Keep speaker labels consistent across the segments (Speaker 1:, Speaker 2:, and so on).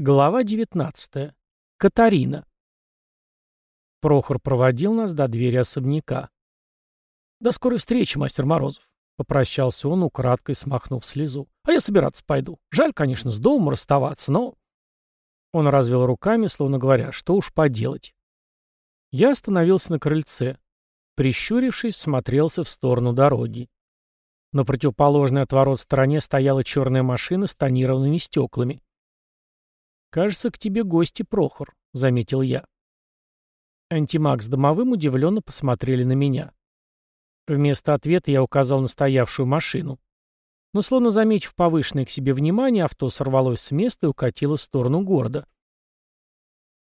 Speaker 1: Глава 19. Катарина. Прохор проводил нас до двери особняка. «До скорой встречи, мастер Морозов», — попрощался он, украдкой смахнув слезу. «А я собираться пойду. Жаль, конечно, с домом расставаться, но...» Он развел руками, словно говоря, что уж поделать. Я остановился на крыльце. Прищурившись, смотрелся в сторону дороги. На противоположной от ворот стороне стояла черная машина с тонированными стеклами. «Кажется, к тебе гости, Прохор», — заметил я. Антимаг с домовым удивленно посмотрели на меня. Вместо ответа я указал на стоявшую машину. Но, словно заметив повышенное к себе внимание, авто сорвалось с места и укатило в сторону города.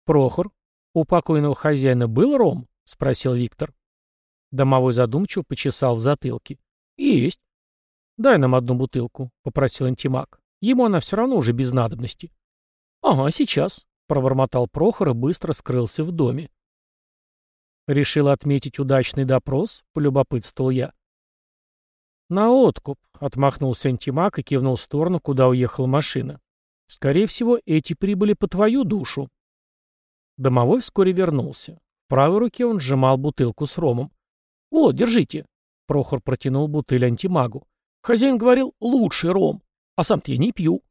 Speaker 1: «Прохор, у покойного хозяина был ром?» — спросил Виктор. Домовой задумчиво почесал в затылке. «Есть». «Дай нам одну бутылку», — попросил антимаг. «Ему она все равно уже без надобности». «Ага, сейчас», — пробормотал Прохор и быстро скрылся в доме. «Решил отметить удачный допрос?» — полюбопытствовал я. «На откуп», — отмахнулся антимаг и кивнул в сторону, куда уехала машина. «Скорее всего, эти прибыли по твою душу». Домовой вскоре вернулся. В правой руке он сжимал бутылку с ромом. «О, держите!» — Прохор протянул бутыль антимагу. «Хозяин говорил, лучший ром, а сам-то я не пью».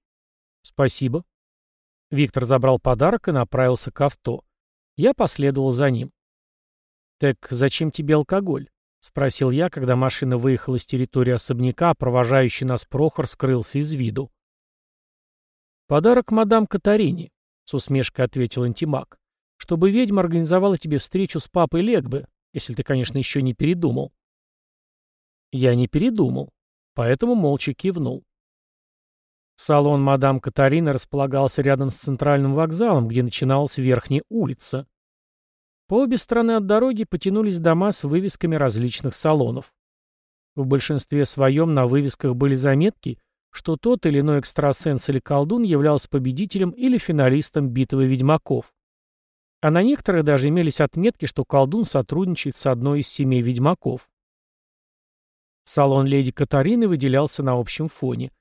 Speaker 1: «Спасибо», Виктор забрал подарок и направился к авто. Я последовал за ним. «Так зачем тебе алкоголь?» — спросил я, когда машина выехала с территории особняка, а провожающий нас Прохор скрылся из виду. «Подарок мадам Катарине», — с усмешкой ответил антимаг, «чтобы ведьма организовала тебе встречу с папой Легбы, если ты, конечно, еще не передумал». Я не передумал, поэтому молча кивнул. Салон мадам Катарины располагался рядом с центральным вокзалом, где начиналась верхняя улица. По обе стороны от дороги потянулись дома с вывесками различных салонов. В большинстве своем на вывесках были заметки, что тот или иной экстрасенс или колдун являлся победителем или финалистом битвы ведьмаков. А на некоторых даже имелись отметки, что колдун сотрудничает с одной из семей ведьмаков. Салон леди Катарины выделялся на общем фоне.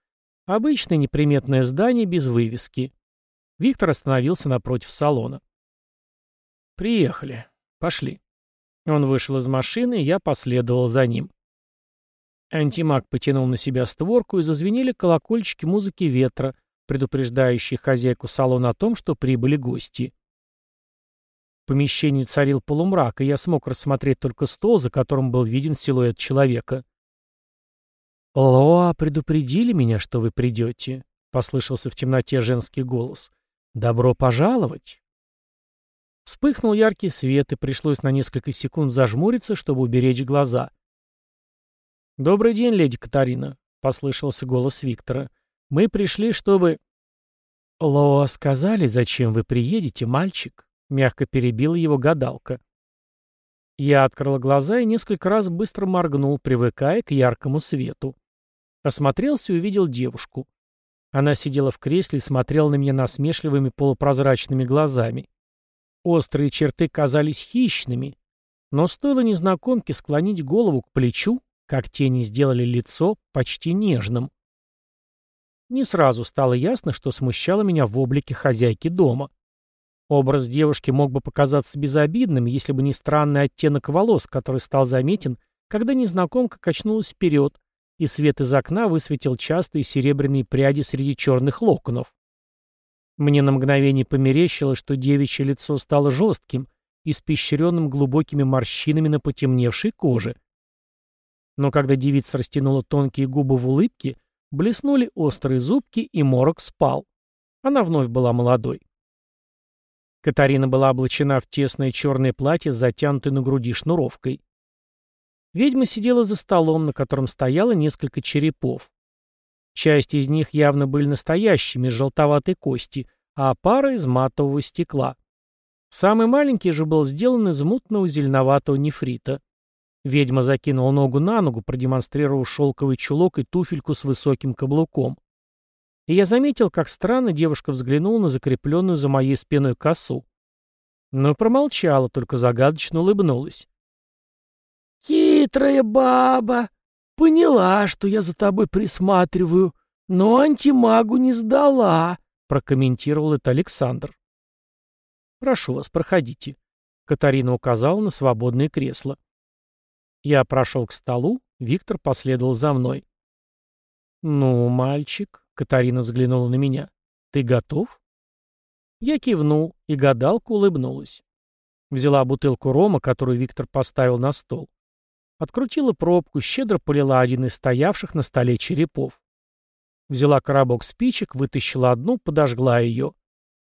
Speaker 1: Обычное неприметное здание без вывески. Виктор остановился напротив салона. «Приехали. Пошли». Он вышел из машины, и я последовал за ним. Антимаг потянул на себя створку, и зазвенели колокольчики музыки ветра, предупреждающие хозяйку салона о том, что прибыли гости. В помещении царил полумрак, и я смог рассмотреть только стол, за которым был виден силуэт человека. «Лоа предупредили меня, что вы придете», — послышался в темноте женский голос. «Добро пожаловать!» Вспыхнул яркий свет, и пришлось на несколько секунд зажмуриться, чтобы уберечь глаза. «Добрый день, леди Катарина», — послышался голос Виктора. «Мы пришли, чтобы...» «Лоа сказали, зачем вы приедете, мальчик?» — мягко перебила его гадалка. Я открыл глаза и несколько раз быстро моргнул, привыкая к яркому свету. Осмотрелся и увидел девушку. Она сидела в кресле и смотрела на меня насмешливыми полупрозрачными глазами. Острые черты казались хищными, но стоило незнакомке склонить голову к плечу, как тени сделали лицо почти нежным. Не сразу стало ясно, что смущало меня в облике хозяйки дома. Образ девушки мог бы показаться безобидным, если бы не странный оттенок волос, который стал заметен, когда незнакомка качнулась вперед, и свет из окна высветил частые серебряные пряди среди черных локонов. Мне на мгновение померещилось, что девичье лицо стало жестким, испещренным глубокими морщинами на потемневшей коже. Но когда девица растянула тонкие губы в улыбке, блеснули острые зубки, и морок спал. Она вновь была молодой. Катарина была облачена в тесное черное платье с затянутой на груди шнуровкой. Ведьма сидела за столом, на котором стояло несколько черепов. Часть из них явно были настоящими, желтоватой кости, а пара из матового стекла. Самый маленький же был сделан из мутного зеленоватого нефрита. Ведьма закинула ногу на ногу, продемонстрировав шелковый чулок и туфельку с высоким каблуком. И я заметил, как странно девушка взглянула на закрепленную за моей спиной косу. Но промолчала, только загадочно улыбнулась. «Хитрая баба! Поняла, что я за тобой присматриваю, но антимагу не сдала!» прокомментировал это Александр. «Прошу вас, проходите», — Катарина указала на свободное кресло. Я прошел к столу, Виктор последовал за мной. «Ну, мальчик», — Катарина взглянула на меня, — «ты готов?» Я кивнул, и гадалка улыбнулась. Взяла бутылку рома, которую Виктор поставил на стол. Открутила пробку, щедро полила один из стоявших на столе черепов. Взяла коробок спичек, вытащила одну, подожгла ее.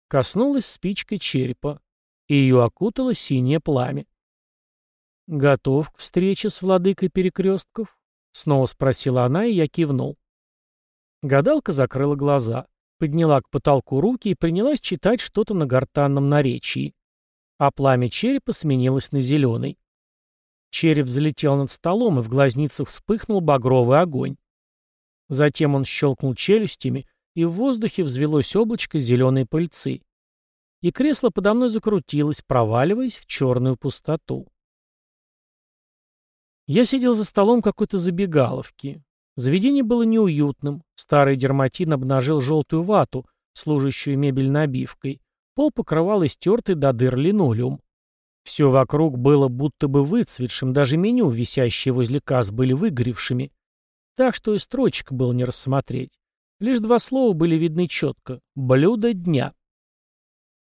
Speaker 1: Коснулась спичкой черепа. И ее окутало синее пламя. «Готов к встрече с владыкой перекрестков?» Снова спросила она, и я кивнул. Гадалка закрыла глаза, подняла к потолку руки и принялась читать что-то на гортанном наречии. А пламя черепа сменилось на зеленый. Череп взлетел над столом, и в глазницах вспыхнул багровый огонь. Затем он щелкнул челюстями, и в воздухе взвелось облачко зеленой пыльцы. И кресло подо мной закрутилось, проваливаясь в черную пустоту. Я сидел за столом какой-то забегаловки. Заведение было неуютным. Старый дерматин обнажил желтую вату, служащую мебельной обивкой. Пол покрывал истертый до дыр линолеум. Все вокруг было будто бы выцветшим, даже меню, висящие возле касс, были выгоревшими. Так что и строчек было не рассмотреть. Лишь два слова были видны четко. «Блюдо дня».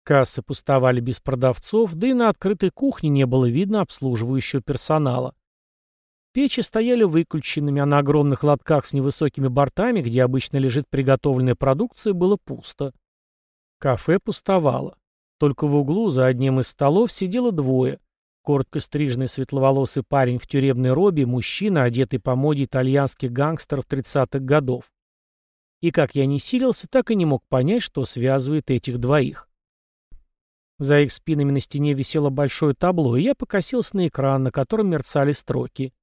Speaker 1: Кассы пустовали без продавцов, да и на открытой кухне не было видно обслуживающего персонала. Печи стояли выключенными, а на огромных лотках с невысокими бортами, где обычно лежит приготовленная продукция, было пусто. Кафе пустовало. Только в углу за одним из столов сидело двое. Коротко стриженный светловолосый парень в тюремной робе, мужчина, одетый по моде итальянских гангстеров 30-х годов. И как я не силился, так и не мог понять, что связывает этих двоих. За их спинами на стене висело большое табло, и я покосился на экран, на котором мерцали строки.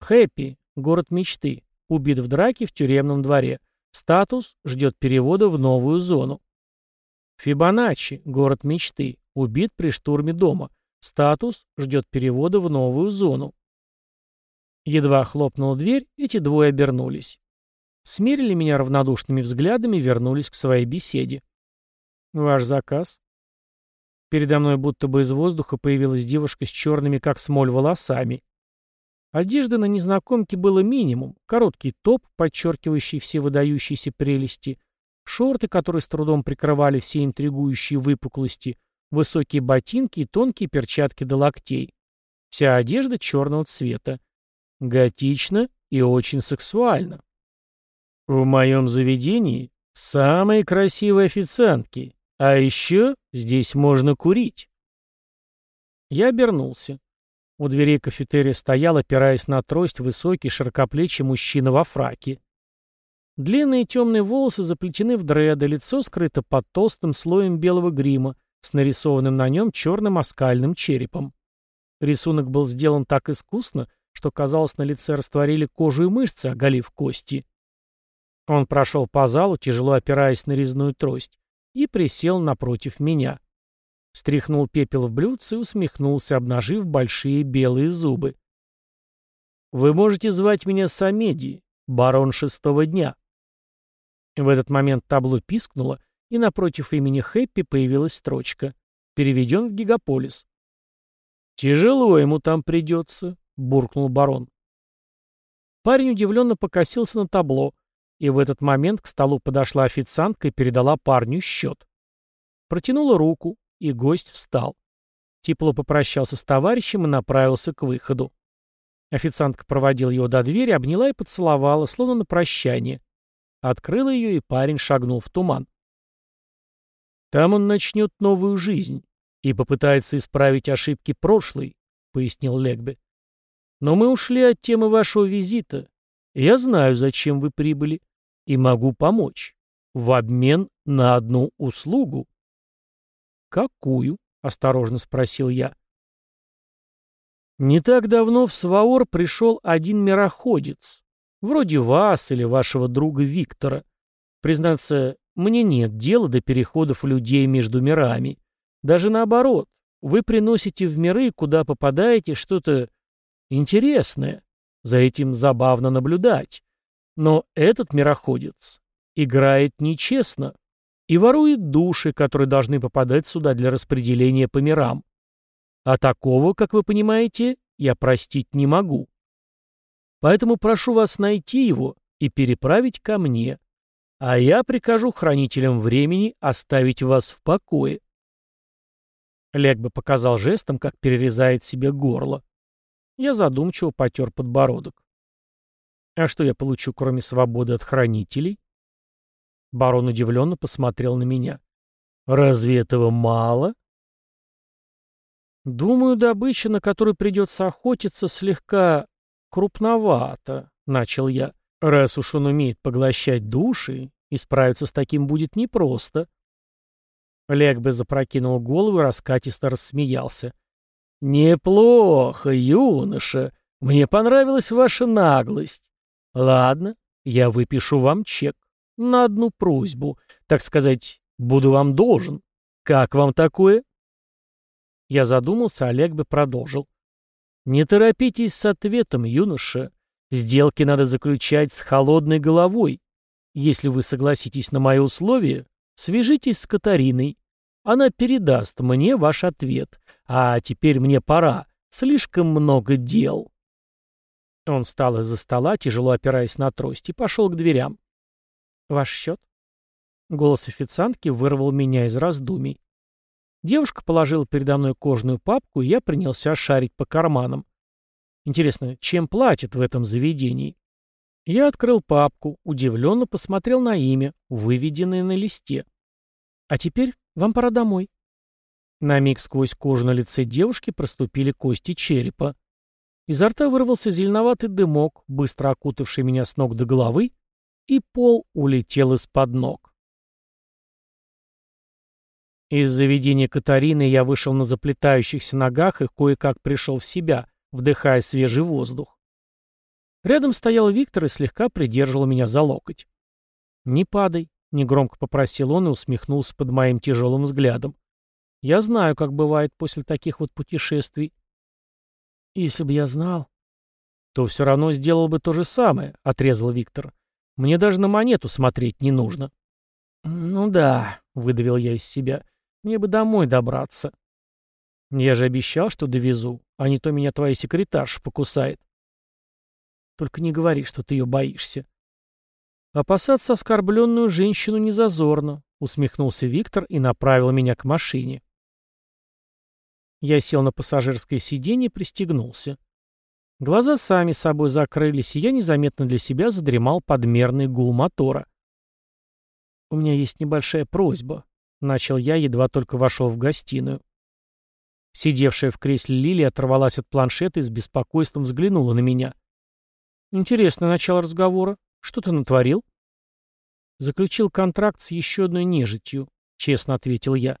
Speaker 1: «Хэппи. Город мечты. Убит в драке в тюремном дворе. Статус. Ждет перевода в новую зону. Фибоначчи, город мечты, убит при штурме дома. Статус ждет перевода в новую зону. Едва хлопнула дверь, эти двое обернулись. Смерили меня равнодушными взглядами и вернулись к своей беседе. «Ваш заказ?» Передо мной будто бы из воздуха появилась девушка с черными, как смоль, волосами. Одежды на незнакомке было минимум. Короткий топ, подчеркивающий все выдающиеся прелести, шорты, которые с трудом прикрывали все интригующие выпуклости, высокие ботинки и тонкие перчатки до локтей. Вся одежда черного цвета. Готично и очень сексуально. В моем заведении самые красивые официантки, а еще здесь можно курить. Я обернулся. У дверей кафетерия стоял, опираясь на трость, высокий, широкоплечий мужчина во фраке. Длинные темные волосы заплетены в дреды, лицо скрыто под толстым слоем белого грима с нарисованным на нем черным оскальным черепом. Рисунок был сделан так искусно, что, казалось, на лице растворили кожу и мышцы, оголив кости. Он прошел по залу, тяжело опираясь на резную трость, и присел напротив меня. Стряхнул пепел в блюдце и усмехнулся, обнажив большие белые зубы. «Вы можете звать меня Самеди, барон шестого дня», в этот момент табло пискнуло, и напротив имени Хэппи появилась строчка «Переведен в Гигаполис». «Тяжело ему там придется», — буркнул барон. Парень удивленно покосился на табло, и в этот момент к столу подошла официантка и передала парню счет. Протянула руку, и гость встал. Тепло попрощался с товарищем и направился к выходу. Официантка проводила его до двери, обняла и поцеловала, словно на прощание. Открыла ее, и парень шагнул в туман. «Там он начнет новую жизнь и попытается исправить ошибки прошлой», — пояснил Легбе. «Но мы ушли от темы вашего визита. Я знаю, зачем вы прибыли, и могу помочь. В обмен на одну услугу». «Какую?» — осторожно спросил я. Не так давно в Сваор пришел один мироходец, Вроде вас или вашего друга Виктора. Признаться, мне нет дела до переходов людей между мирами. Даже наоборот, вы приносите в миры, куда попадаете, что-то интересное. За этим забавно наблюдать. Но этот мироходец играет нечестно. И ворует души, которые должны попадать сюда для распределения по мирам. А такого, как вы понимаете, я простить не могу. Поэтому прошу вас найти его и переправить ко мне, а я прикажу хранителям времени оставить вас в покое. Легба показал жестом, как перерезает себе горло. Я задумчиво потер подбородок. А что я получу, кроме свободы от хранителей? Барон удивленно посмотрел на меня. Разве этого мало? Думаю, добыча, на которую придется охотиться, слегка крупновато, начал я. Раз уж он умеет поглощать души, и справиться с таким будет непросто. Легбе запрокинул голову и раскатисто рассмеялся. «Неплохо, юноша. Мне понравилась ваша наглость. Ладно, я выпишу вам чек на одну просьбу. Так сказать, буду вам должен. Как вам такое?» Я задумался, Олег бы продолжил. «Не торопитесь с ответом, юноша. Сделки надо заключать с холодной головой. Если вы согласитесь на мои условия, свяжитесь с Катариной. Она передаст мне ваш ответ. А теперь мне пора. Слишком много дел. Он встал из-за стола, тяжело опираясь на трость, и пошел к дверям. «Ваш счет?» Голос официантки вырвал меня из раздумий. Девушка положила передо мной кожаную папку, и я принялся шарить по карманам. Интересно, чем платят в этом заведении? Я открыл папку, удивленно посмотрел на имя, выведенное на листе. А теперь вам пора домой. На миг сквозь кожу на лице девушки проступили кости черепа. Изо рта вырвался зеленоватый дымок, быстро окутавший меня с ног до головы, и пол улетел из-под ног. Из заведения Катарины я вышел на заплетающихся ногах и кое-как пришел в себя, вдыхая свежий воздух. Рядом стоял Виктор и слегка придерживал меня за локоть. «Не падай», — негромко попросил он и усмехнулся под моим тяжелым взглядом. «Я знаю, как бывает после таких вот путешествий». «Если бы я знал...» «То все равно сделал бы то же самое», — отрезал Виктор. «Мне даже на монету смотреть не нужно». «Ну да», — выдавил я из себя, — «мне бы домой добраться». «Я же обещал, что довезу, а не то меня твоя секретарша покусает». Только не говори, что ты ее боишься. Опасаться оскорбленную женщину не зазорно, усмехнулся Виктор и направил меня к машине. Я сел на пассажирское сиденье и пристегнулся. Глаза сами собой закрылись, и я незаметно для себя задремал подмерный гул мотора. «У меня есть небольшая просьба», — начал я, едва только вошел в гостиную. Сидевшая в кресле Лили оторвалась от планшета и с беспокойством взглянула на меня. Интересное начало разговора. Что ты натворил? Заключил контракт с еще одной нежитью, честно ответил я.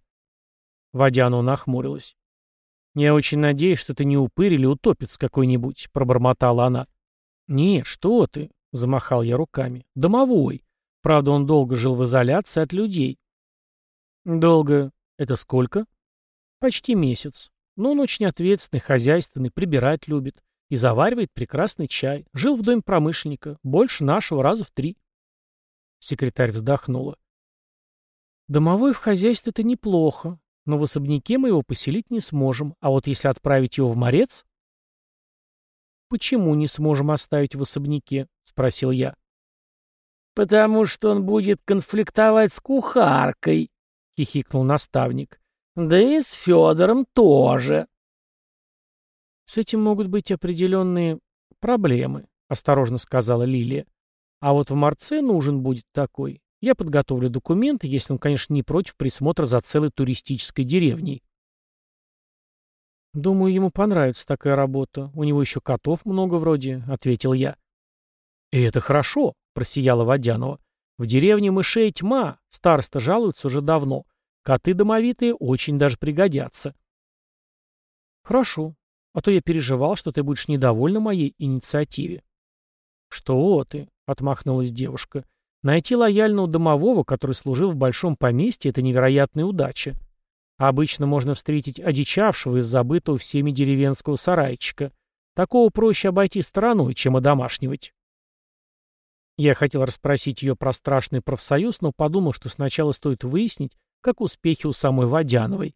Speaker 1: Водянова нахмурилась. «Я очень надеюсь, что ты не упырь или утопец какой-нибудь», — пробормотала она. «Нет, что ты», — замахал я руками. «Домовой. Правда, он долго жил в изоляции от людей». «Долго. Это сколько?» «Почти месяц. Но он очень ответственный, хозяйственный, прибирать любит. И заваривает прекрасный чай. Жил в доме промышленника. Больше нашего раза в три. Секретарь вздохнула. Домовой в хозяйстве это неплохо, но в особняке мы его поселить не сможем. А вот если отправить его в морец... «Почему не сможем оставить в особняке?» — спросил я. «Потому что он будет конфликтовать с кухаркой», — хихикнул наставник. «Да и с Федором тоже». «С этим могут быть определенные проблемы», — осторожно сказала Лилия. «А вот в Марце нужен будет такой. Я подготовлю документы, если он, конечно, не против присмотра за целой туристической деревней». «Думаю, ему понравится такая работа. У него еще котов много вроде», — ответил я. «И это хорошо», — просияла Водянова. «В деревне мышей тьма, староста жалуются уже давно. Коты домовитые очень даже пригодятся». «Хорошо. А то я переживал, что ты будешь недовольна моей инициативе. Что ты, отмахнулась девушка. Найти лояльного домового, который служил в большом поместье, это невероятная удача. Обычно можно встретить одичавшего из забытого всеми деревенского сарайчика. Такого проще обойти стороной, чем одомашнивать. Я хотел расспросить ее про страшный профсоюз, но подумал, что сначала стоит выяснить, как успехи у самой Водяновой.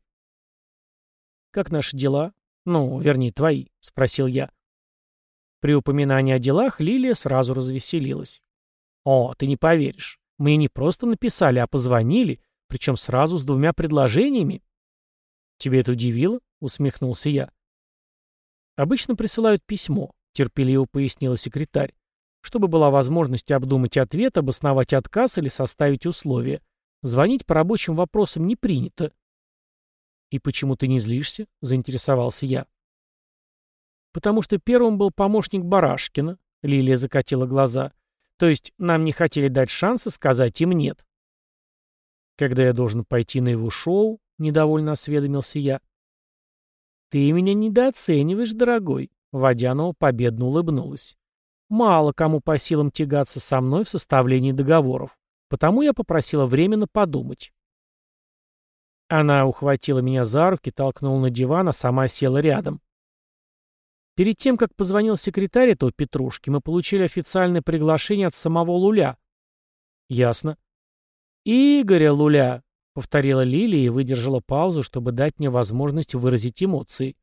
Speaker 1: «Как наши дела? Ну, вернее, твои», — спросил я. При упоминании о делах Лилия сразу развеселилась. «О, ты не поверишь. Мне не просто написали, а позвонили, причем сразу с двумя предложениями». «Тебе это удивило?» — усмехнулся я. «Обычно присылают письмо», — терпеливо пояснила секретарь, чтобы была возможность обдумать ответ, обосновать отказ или составить условия. Звонить по рабочим вопросам не принято. «И почему ты не злишься?» — заинтересовался я. «Потому что первым был помощник Барашкина», — Лилия закатила глаза. «То есть нам не хотели дать шанса сказать им нет». «Когда я должен пойти на его шоу?» — недовольно осведомился я. «Ты меня недооцениваешь, дорогой», — Водянова победно улыбнулась. «Мало кому по силам тягаться со мной в составлении договоров, потому я попросила временно подумать». Она ухватила меня за руки, толкнула на диван, а сама села рядом. Перед тем, как позвонил секретарь этого Петрушки, мы получили официальное приглашение от самого Луля. Ясно. Игоря Луля, повторила Лилия и выдержала паузу, чтобы дать мне возможность выразить эмоции.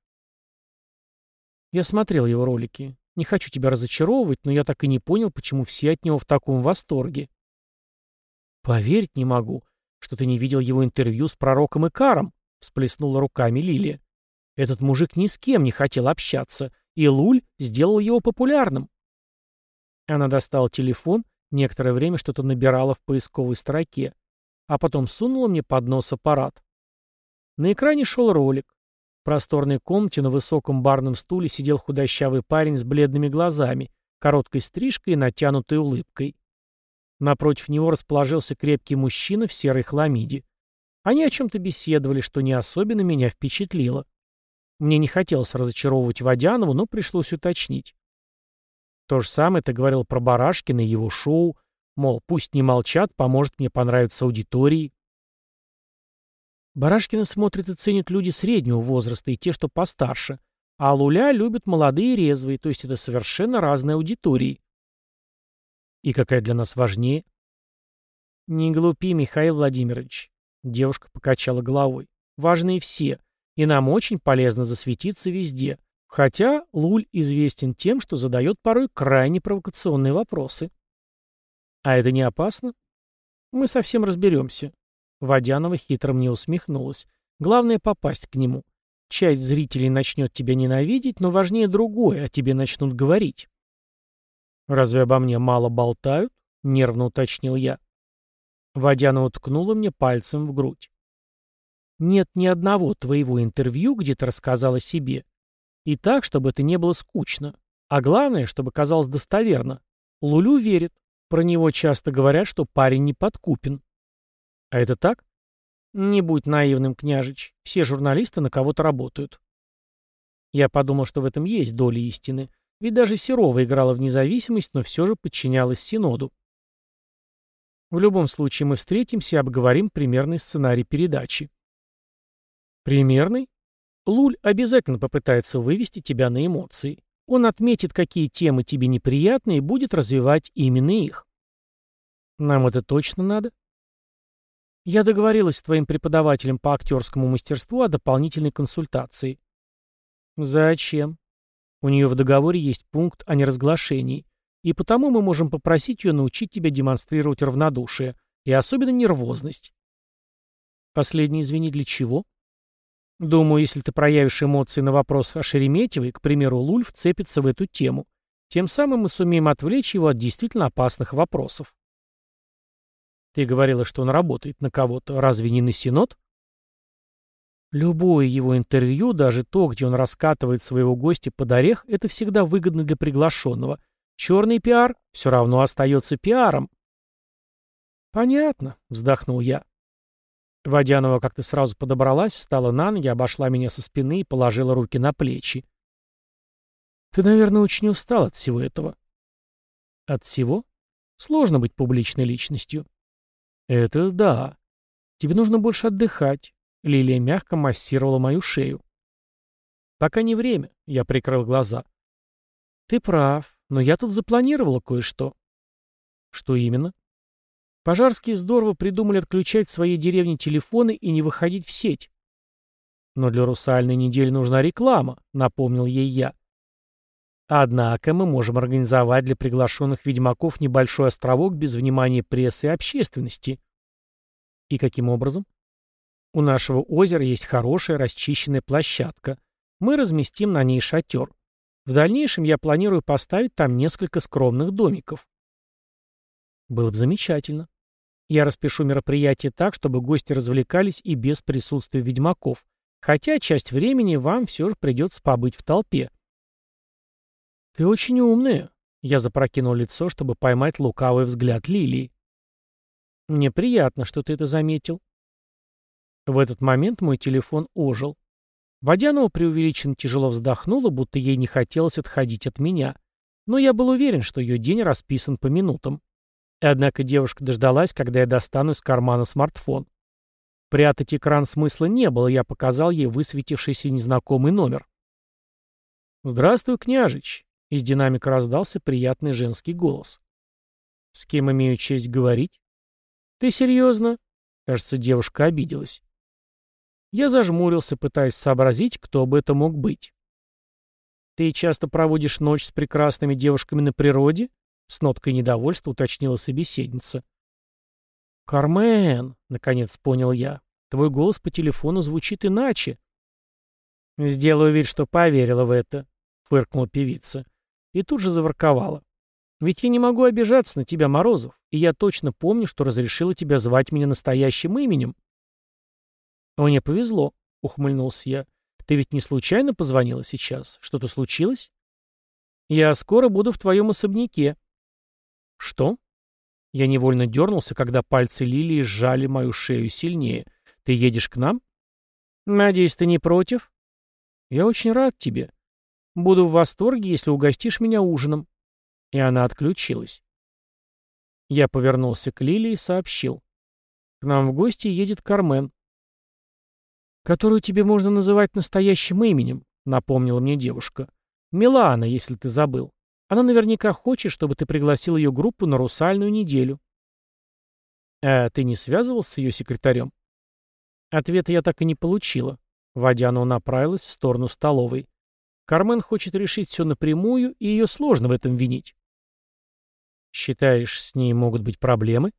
Speaker 1: Я смотрел его ролики. Не хочу тебя разочаровывать, но я так и не понял, почему все от него в таком восторге. Поверить не могу, что ты не видел его интервью с пророком Икаром, всплеснула руками Лилия. Этот мужик ни с кем не хотел общаться, и Луль сделал его популярным. Она достала телефон, некоторое время что-то набирала в поисковой строке, а потом сунула мне под нос аппарат. На экране шел ролик. В просторной комнате на высоком барном стуле сидел худощавый парень с бледными глазами, короткой стрижкой и натянутой улыбкой. Напротив него расположился крепкий мужчина в серой хламиде. Они о чем-то беседовали, что не особенно меня впечатлило. Мне не хотелось разочаровывать Водянову, но пришлось уточнить. То же самое ты говорил про Барашкина и его шоу, мол, пусть не молчат, поможет мне понравиться аудитории. Барашкина смотрят и ценят люди среднего возраста и те, что постарше, а Луля любят молодые и резвые, то есть это совершенно разные аудитории. И какая для нас важнее? Не глупи, Михаил Владимирович. Девушка покачала головой. Важные все. И нам очень полезно засветиться везде. Хотя Луль известен тем, что задает порой крайне провокационные вопросы. А это не опасно? Мы совсем разберемся. Водянова хитро мне усмехнулась. Главное попасть к нему. Часть зрителей начнет тебя ненавидеть, но важнее другое, о тебе начнут говорить. «Разве обо мне мало болтают?» — нервно уточнил я. Водянова ткнула мне пальцем в грудь. Нет ни одного твоего интервью, где ты рассказал о себе. И так, чтобы это не было скучно. А главное, чтобы казалось достоверно. Лулю верит. Про него часто говорят, что парень не подкупен. А это так? Не будь наивным, княжич. Все журналисты на кого-то работают. Я подумал, что в этом есть доля истины. Ведь даже Серова играла в независимость, но все же подчинялась Синоду. В любом случае мы встретимся и обговорим примерный сценарий передачи. Примерный? Луль обязательно попытается вывести тебя на эмоции. Он отметит, какие темы тебе неприятны, и будет развивать именно их. Нам это точно надо? Я договорилась с твоим преподавателем по актерскому мастерству о дополнительной консультации. Зачем? У нее в договоре есть пункт о неразглашении, и потому мы можем попросить ее научить тебя демонстрировать равнодушие, и особенно нервозность. Последний, извини, для чего? Думаю, если ты проявишь эмоции на вопрос о Шереметьевой, к примеру, Луль вцепится в эту тему. Тем самым мы сумеем отвлечь его от действительно опасных вопросов. Ты говорила, что он работает на кого-то. Разве не на Синод? Любое его интервью, даже то, где он раскатывает своего гостя под орех, это всегда выгодно для приглашенного. Черный пиар все равно остается пиаром. Понятно, вздохнул я. Водянова как-то сразу подобралась, встала на ноги, обошла меня со спины и положила руки на плечи. «Ты, наверное, очень устал от всего этого». «От всего? Сложно быть публичной личностью». «Это да. Тебе нужно больше отдыхать». Лилия мягко массировала мою шею. «Пока не время», — я прикрыл глаза. «Ты прав, но я тут запланировала кое-что». Что именно? Пожарские здорово придумали отключать в своей деревне телефоны и не выходить в сеть. Но для русальной недели нужна реклама, напомнил ей я. Однако мы можем организовать для приглашенных ведьмаков небольшой островок без внимания прессы и общественности. И каким образом? У нашего озера есть хорошая расчищенная площадка. Мы разместим на ней шатер. В дальнейшем я планирую поставить там несколько скромных домиков. Было бы замечательно. Я распишу мероприятие так, чтобы гости развлекались и без присутствия ведьмаков, хотя часть времени вам все же придется побыть в толпе. «Ты очень умная», — я запрокинул лицо, чтобы поймать лукавый взгляд Лилии. «Мне приятно, что ты это заметил». В этот момент мой телефон ожил. Водянова преувеличенно тяжело вздохнула, будто ей не хотелось отходить от меня. Но я был уверен, что ее день расписан по минутам. Однако девушка дождалась, когда я достану из кармана смартфон. Прятать экран смысла не было, я показал ей высветившийся незнакомый номер. «Здравствуй, княжич!» Из динамика раздался приятный женский голос. «С кем имею честь говорить?» «Ты серьезно?» Кажется, девушка обиделась. Я зажмурился, пытаясь сообразить, кто бы это мог быть. «Ты часто проводишь ночь с прекрасными девушками на природе?» С ноткой недовольства уточнила собеседница. «Кармен», — наконец понял я, — «твой голос по телефону звучит иначе». «Сделаю вид, что поверила в это», — фыркнула певица. И тут же заворковала. «Ведь я не могу обижаться на тебя, Морозов, и я точно помню, что разрешила тебя звать меня настоящим именем». «Мне повезло», — ухмыльнулся я. «Ты ведь не случайно позвонила сейчас? Что-то случилось?» «Я скоро буду в твоем особняке». «Что?» Я невольно дернулся, когда пальцы Лилии сжали мою шею сильнее. «Ты едешь к нам?» «Надеюсь, ты не против?» «Я очень рад тебе. Буду в восторге, если угостишь меня ужином». И она отключилась. Я повернулся к Лилии и сообщил. «К нам в гости едет Кармен». «Которую тебе можно называть настоящим именем», — напомнила мне девушка. «Милана, если ты забыл. Она наверняка хочет, чтобы ты пригласил ее группу на русальную неделю». «А ты не связывался с ее секретарем?» Ответа я так и не получила. Водянова направилась в сторону столовой. Кармен хочет решить все напрямую, и ее сложно в этом винить. Считаешь, с ней могут быть проблемы?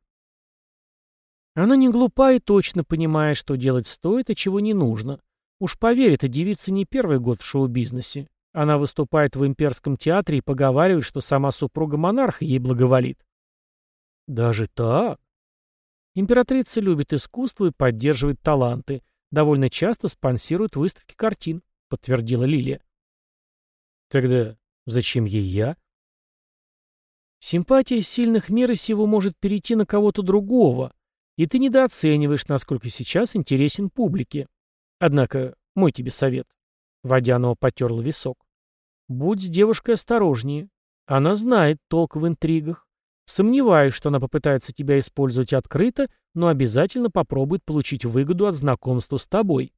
Speaker 1: Она не глупа и точно понимает, что делать стоит, а чего не нужно. Уж поверь, эта девица не первый год в шоу-бизнесе. Она выступает в имперском театре и поговаривает, что сама супруга монарха ей благоволит. Даже так? Императрица любит искусство и поддерживает таланты. Довольно часто спонсирует выставки картин, подтвердила Лилия. Тогда зачем ей я? Симпатия сильных мира сего может перейти на кого-то другого, и ты недооцениваешь, насколько сейчас интересен публике. Однако, мой тебе совет. Водянова потерла висок. Будь с девушкой осторожнее. Она знает толк в интригах. Сомневаюсь, что она попытается тебя использовать открыто, но обязательно попробует получить выгоду от знакомства с тобой.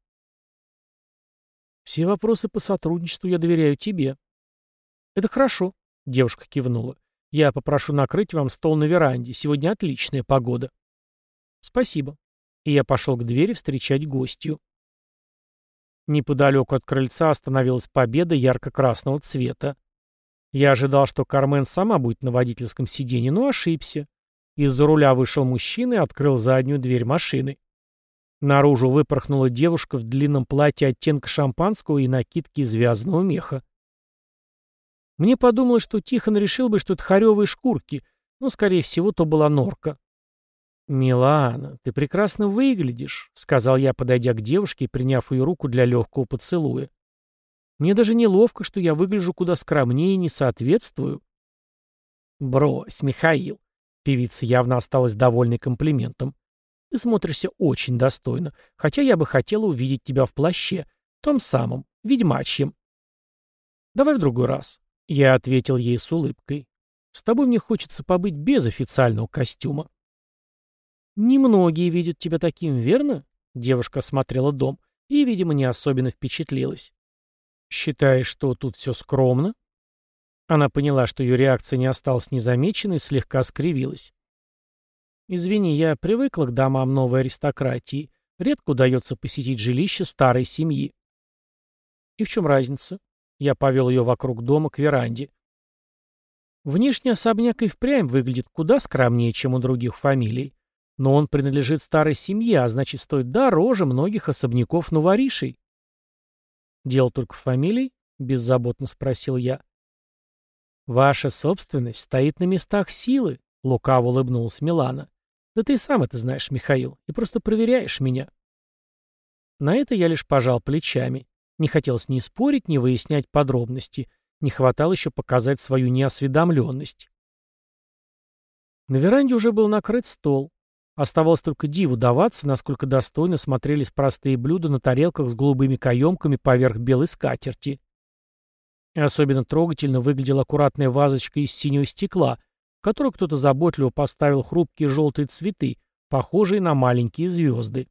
Speaker 1: Все вопросы по сотрудничеству я доверяю тебе. Это хорошо, девушка кивнула. Я попрошу накрыть вам стол на веранде. Сегодня отличная погода. Спасибо. И я пошел к двери встречать гостью. Неподалеку от крыльца остановилась победа ярко-красного цвета. Я ожидал, что Кармен сама будет на водительском сиденье, но ошибся. Из-за руля вышел мужчина и открыл заднюю дверь машины. Наружу выпорхнула девушка в длинном платье оттенка шампанского и накидке из вязаного меха. Мне подумалось, что Тихон решил бы, что это хоревые шкурки, но, скорее всего, то была норка. «Милана, ты прекрасно выглядишь», — сказал я, подойдя к девушке и приняв ее руку для легкого поцелуя. Мне даже неловко, что я выгляжу куда скромнее и не соответствую. Брось, Михаил. Певица явно осталась довольной комплиментом. Ты смотришься очень достойно, хотя я бы хотела увидеть тебя в плаще, том самом, ведьмачьем. Давай в другой раз. Я ответил ей с улыбкой. С тобой мне хочется побыть без официального костюма. Немногие видят тебя таким, верно? Девушка осмотрела дом и, видимо, не особенно впечатлилась. «Считаешь, что тут все скромно?» Она поняла, что ее реакция не осталась незамеченной, слегка скривилась. «Извини, я привыкла к домам новой аристократии. Редко удается посетить жилище старой семьи». «И в чем разница?» Я повел ее вокруг дома к веранде. Внешний особняк и впрямь выглядит куда скромнее, чем у других фамилий. Но он принадлежит старой семье, а значит стоит дороже многих особняков новоришей. «Дело только в фамилии?» — беззаботно спросил я. «Ваша собственность стоит на местах силы», — лукаво улыбнулась Милана. «Да ты сам это знаешь, Михаил, и просто проверяешь меня». На это я лишь пожал плечами. Не хотелось ни спорить, ни выяснять подробности. Не хватало еще показать свою неосведомленность. На веранде уже был накрыт стол. Оставалось только диву даваться, насколько достойно смотрелись простые блюда на тарелках с голубыми каемками поверх белой скатерти. И особенно трогательно выглядела аккуратная вазочка из синего стекла, в которую кто-то заботливо поставил хрупкие желтые цветы, похожие на маленькие звезды.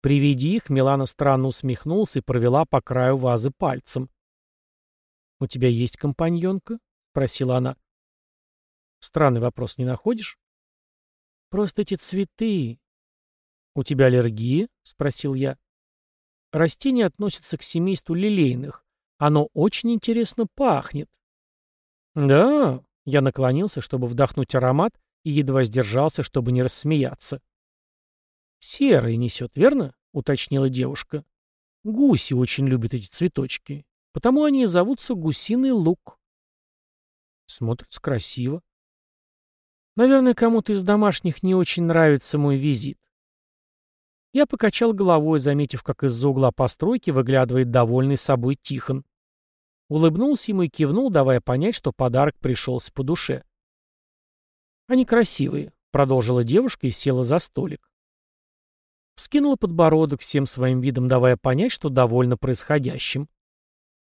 Speaker 1: При виде их Милана странно усмехнулась и провела по краю вазы пальцем. «У тебя есть компаньонка?» — спросила она. «Странный вопрос не находишь?» «Просто эти цветы...» «У тебя аллергия?» — спросил я. «Растение относится к семейству лилейных. Оно очень интересно пахнет». «Да...» — я наклонился, чтобы вдохнуть аромат, и едва сдержался, чтобы не рассмеяться. «Серый несет, верно?» — уточнила девушка. «Гуси очень любят эти цветочки. Потому они и зовутся гусиный лук. Смотрится красиво. Наверное, кому-то из домашних не очень нравится мой визит. Я покачал головой, заметив, как из-за угла постройки выглядывает довольный собой Тихон. Улыбнулся ему и кивнул, давая понять, что подарок пришелся по душе. «Они красивые», — продолжила девушка и села за столик. Вскинула подбородок, всем своим видом давая понять, что довольна происходящим.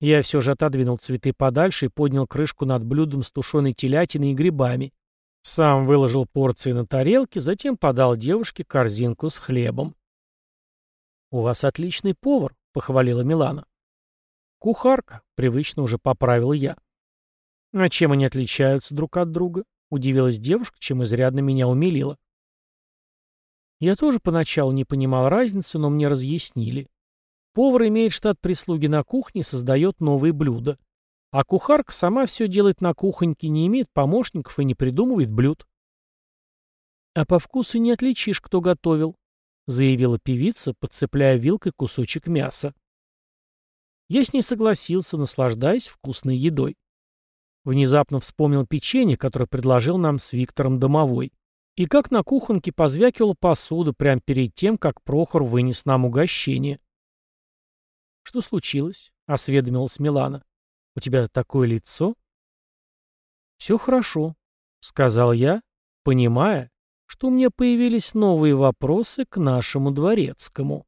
Speaker 1: Я все же отодвинул цветы подальше и поднял крышку над блюдом с тушеной телятиной и грибами. Сам выложил порции на тарелки, затем подал девушке корзинку с хлебом. «У вас отличный повар», — похвалила Милана. «Кухарка», — привычно уже поправил я. «А чем они отличаются друг от друга?» — удивилась девушка, чем изрядно меня умилила. Я тоже поначалу не понимал разницы, но мне разъяснили. Повар имеет штат прислуги на кухне и создает новые блюда. А кухарка сама все делает на кухоньке, не имеет помощников и не придумывает блюд. «А по вкусу не отличишь, кто готовил», — заявила певица, подцепляя вилкой кусочек мяса. Я с ней согласился, наслаждаясь вкусной едой. Внезапно вспомнил печенье, которое предложил нам с Виктором домовой. И как на кухонке позвякивала посуда прямо перед тем, как Прохор вынес нам угощение. «Что случилось?» — осведомилась Милана. «У тебя такое лицо?» «Все хорошо», — сказал я, понимая, что у меня появились новые вопросы к нашему дворецкому.